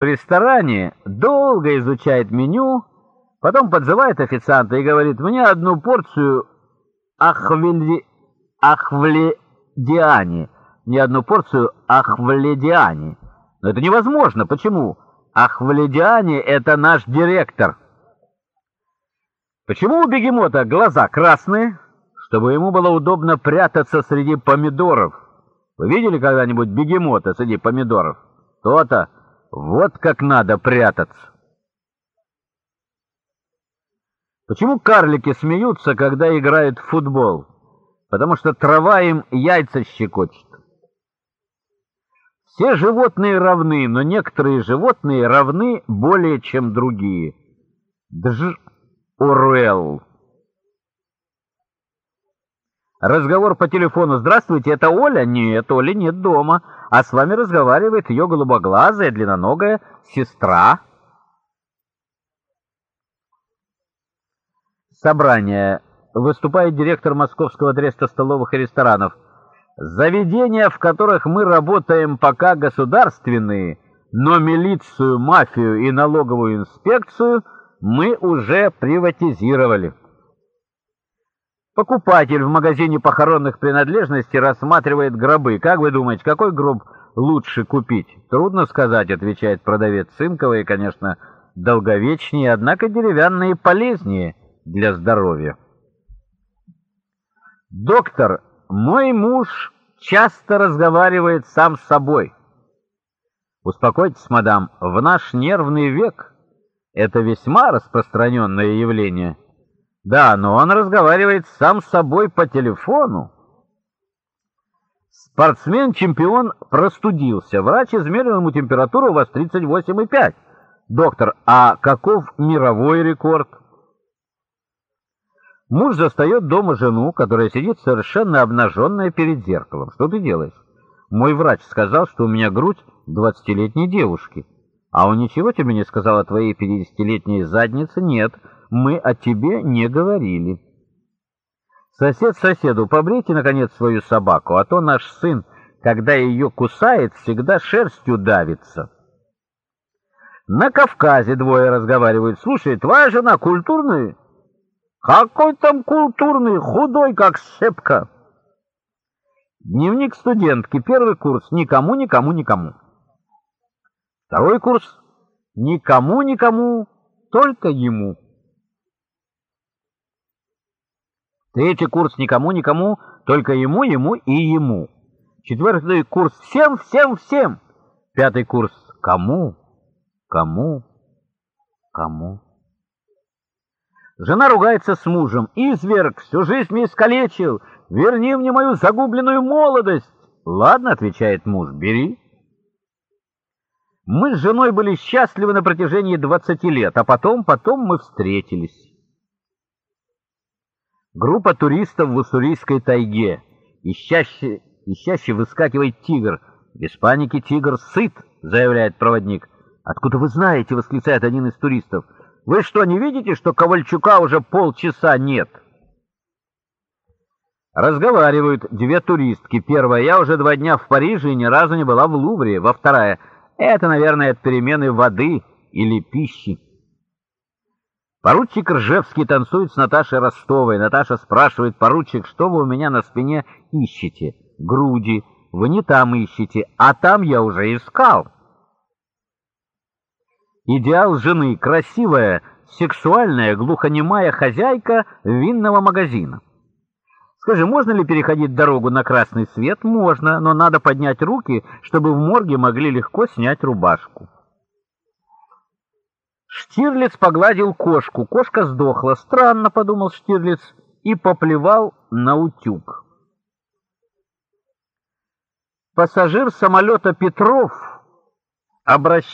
в ресторане, долго изучает меню, потом подзывает официанта и говорит, мне одну порцию ахвели... ахвледиани, мне одну порцию ахвледиани. Но это невозможно. Почему? Ахвледиани — это наш директор. Почему у бегемота глаза красные? Чтобы ему было удобно прятаться среди помидоров. Вы видели когда-нибудь бегемота среди помидоров? То-то. Вот как надо прятаться. Почему карлики смеются, когда играют в футбол? Потому что трава им яйца щекочет. Все животные равны, но некоторые животные равны более, чем другие. Дж. Оруэлл. Разговор по телефону. «Здравствуйте, это Оля?» «Нет, Оли нет дома. А с вами разговаривает ее голубоглазая, длинноногая сестра». Собрание. Выступает директор Московского треста столовых и ресторанов. Заведения, в которых мы работаем пока государственные, но милицию, мафию и налоговую инспекцию мы уже приватизировали. Покупатель в магазине похоронных принадлежностей рассматривает гробы. Как вы думаете, какой гроб лучше купить? Трудно сказать, отвечает продавец. Цинковые, конечно, долговечнее, однако деревянные полезнее для здоровья. Доктор, мой муж часто разговаривает сам с собой. Успокойтесь, мадам, в наш нервный век это весьма распространенное явление. Да, но он разговаривает сам с собой по телефону. Спортсмен-чемпион простудился. Врач измерил ему температуру, у вас 38,5. Доктор, а каков мировой рекорд? Муж застает дома жену, которая сидит совершенно обнаженная перед зеркалом. Что ты делаешь? Мой врач сказал, что у меня грудь двадцатилетней девушки. А он ничего тебе не сказал о твоей пятидесятилетней заднице? Нет мы о тебе не говорили. Сосед соседу, побрейте, наконец, свою собаку, а то наш сын, когда ее кусает, всегда шерстью давится. На Кавказе двое разговаривают. Слушай, твоя жена культурная? Какой там культурный, худой, как щепка. Дневник студентки, первый курс, никому, никому, никому. Второй курс, никому, никому, только ему. Третий курс никому, никому, только ему, ему и ему. Четвертый курс всем, всем, всем. Пятый курс кому, кому, кому. Жена ругается с мужем. «Изверг, всю жизнь мне искалечил! Верни мне мою загубленную молодость!» «Ладно», — отвечает муж, — «бери». Мы с женой были счастливы на протяжении двадцати лет, а потом, потом мы встретились. Группа туристов в Уссурийской тайге. Ищаще, ищаще выскакивает тигр. Без паники тигр сыт, заявляет проводник. Откуда вы знаете, восклицает один из туристов. Вы что, не видите, что Ковальчука уже полчаса нет? Разговаривают две туристки. Первая, я уже два дня в Париже и ни разу не была в Лувре. Во вторая, это, наверное, от перемены воды или пищи. Поручик Ржевский танцует с Наташей Ростовой. Наташа спрашивает, поручик, что вы у меня на спине ищете? Груди. Вы не там ищете, а там я уже искал. Идеал жены — красивая, сексуальная, глухонемая хозяйка винного магазина. Скажи, можно ли переходить дорогу на красный свет? Можно, но надо поднять руки, чтобы в морге могли легко снять рубашку. Штирлиц погладил кошку. Кошка сдохла. Странно, подумал Штирлиц и поплевал на утюг. Пассажир самолета Петров обращался